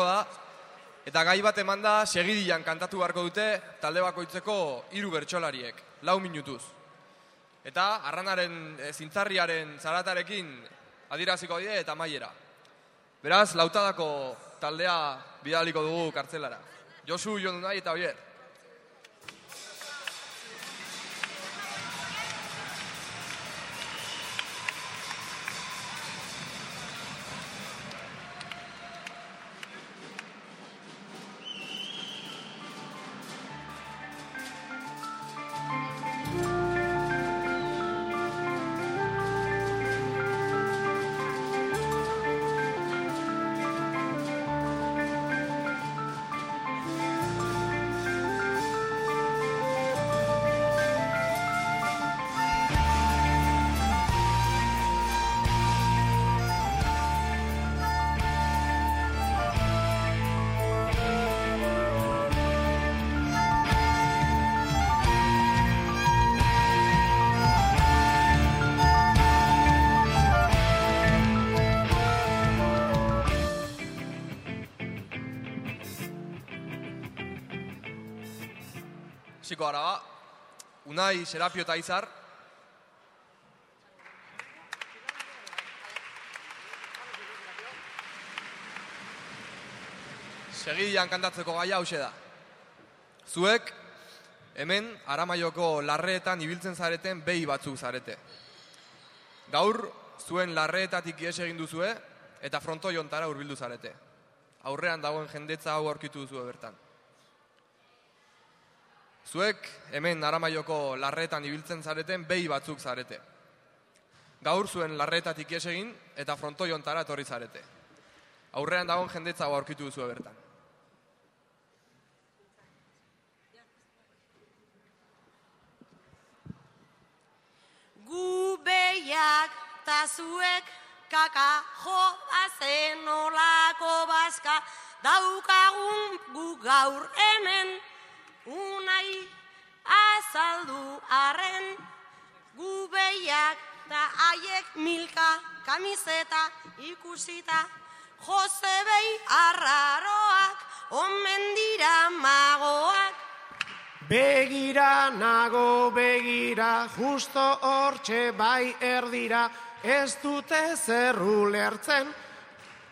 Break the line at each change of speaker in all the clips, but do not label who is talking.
izango da, eta gai bat eman da segidian kantatu beharko dute talde bakoitzeko hiru bertsolariek, lau minutuz. Eta arranaren e, zintzarriaren zaratarekin adiraziko die eta maiera. Beraz, lautadako taldea bidaliko dugu kartzelara. Josu, Jon Dunai eta Oier. Hasiko gara ba, Unai, Serapio eta Izar. Segidian kantatzeko gaia hause da. Zuek, hemen, aramaioko larreetan ibiltzen zareten behi batzuk zarete. Gaur, zuen larreetatik ies egin duzue, eta fronto jontara hurbildu zarete. Aurrean dagoen jendetza hau aurkitu duzue bertan. Zuek hemen aramaioko larretan ibiltzen zareten behi batzuk zarete. Gaur zuen larretatik ies egin eta frontoiontara etorri zarete. Aurrean dagoen jendetza aurkitu duzu bertan.
Gu behiak ta zuek kaka jo azen olako bazka daukagun gu gaur hemen kamiseta ikusita jose arraroak omen dira magoak.
Begira nago begira, justo hortxe bai erdira, ez dute zerru lertzen,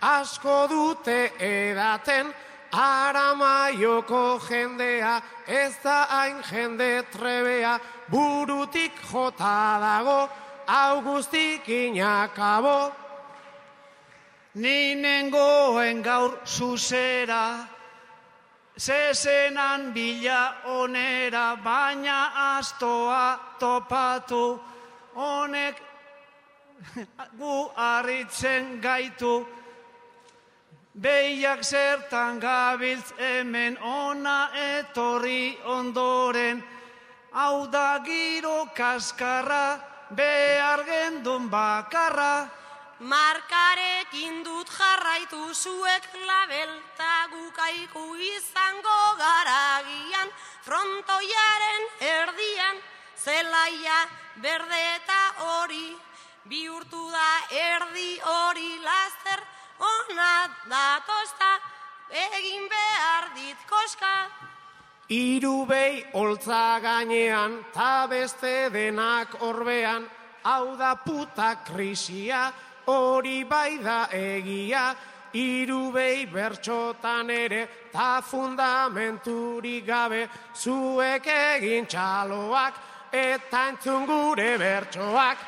asko dute edaten, aramaioko jendea, ez da hain jende trebea, burutik jota dago, augustik inakabo.
Ni nengoen gaur zuzera, zezenan bila onera, baina astoa topatu, honek gu harritzen gaitu. Behiak zertan gabiltz hemen ona etorri ondoren, hau da giro kaskarra, behar gendun bakarra.
Markarekin dut jarraitu zuek labelta gukaiku izango garagian frontoiaren erdian zelaia berde eta hori bihurtu da erdi hori laster ona datosta egin behar dit koska.
Hiru behi holtza gainean, ta beste denak orbean, hau da puta krisia, hori bai da egia, hiru behi bertxotan ere, ta fundamenturi gabe, zuek egin txaloak, eta entzun gure bertsoak.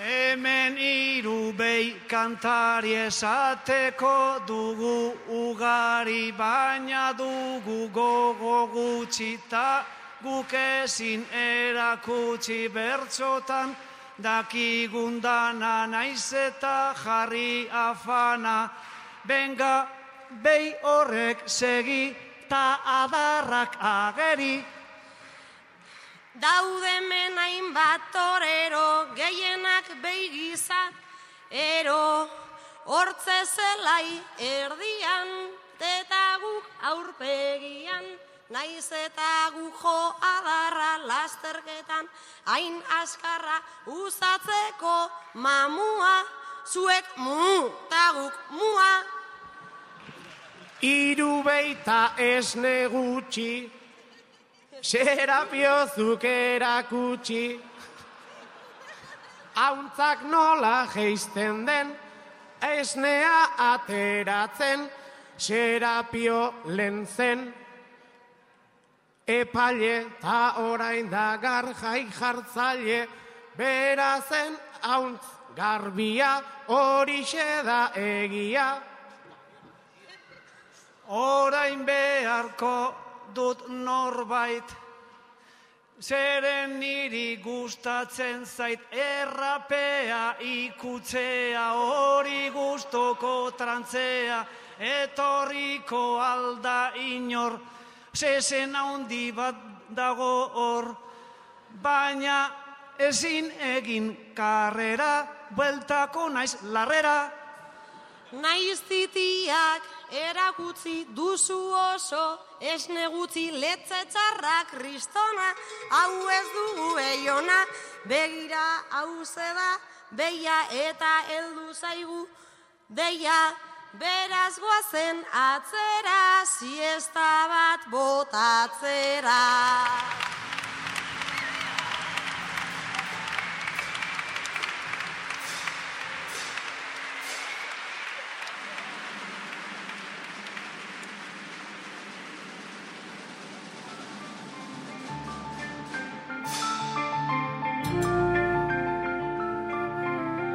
Hemen hiru behi kantari esateko dugu ugari, baina dugu gogo gutxi ta guk ezin erakutsi bertsotan, dakigun dana naiz eta jarri afana, benga behi horrek segi ta adarrak ageri.
Daude menain bat torero gehienak behigiza, ero. Hortze zelai erdian, eta guk aurpegian, naiz eta gu jo adarra lasterketan, hain askarra uzatzeko mamua, zuek mu, ta guk mua.
Iru beita esne gutxi, serapiozuk erakutsi, hauntzak nola geizten den, esnea ateratzen, serapio lentzen, epaile ta orain da garjai jartzaile, berazen hauntz garbia, horixe da egia.
Orain beharko dut norbait, zeren niri gustatzen zait errapea ikutzea, hori gustoko trantzea, etorriko alda inor, zesen handi bat dago hor, baina ezin egin karrera, bueltako naiz larrera,
Naiz titiak erakutzi duzu oso, esne gutxi letze txarra kristona, hau ez dugu eiona, begira hau da, beia eta heldu zaigu, deia beraz goazen atzera, siesta bat botatzera.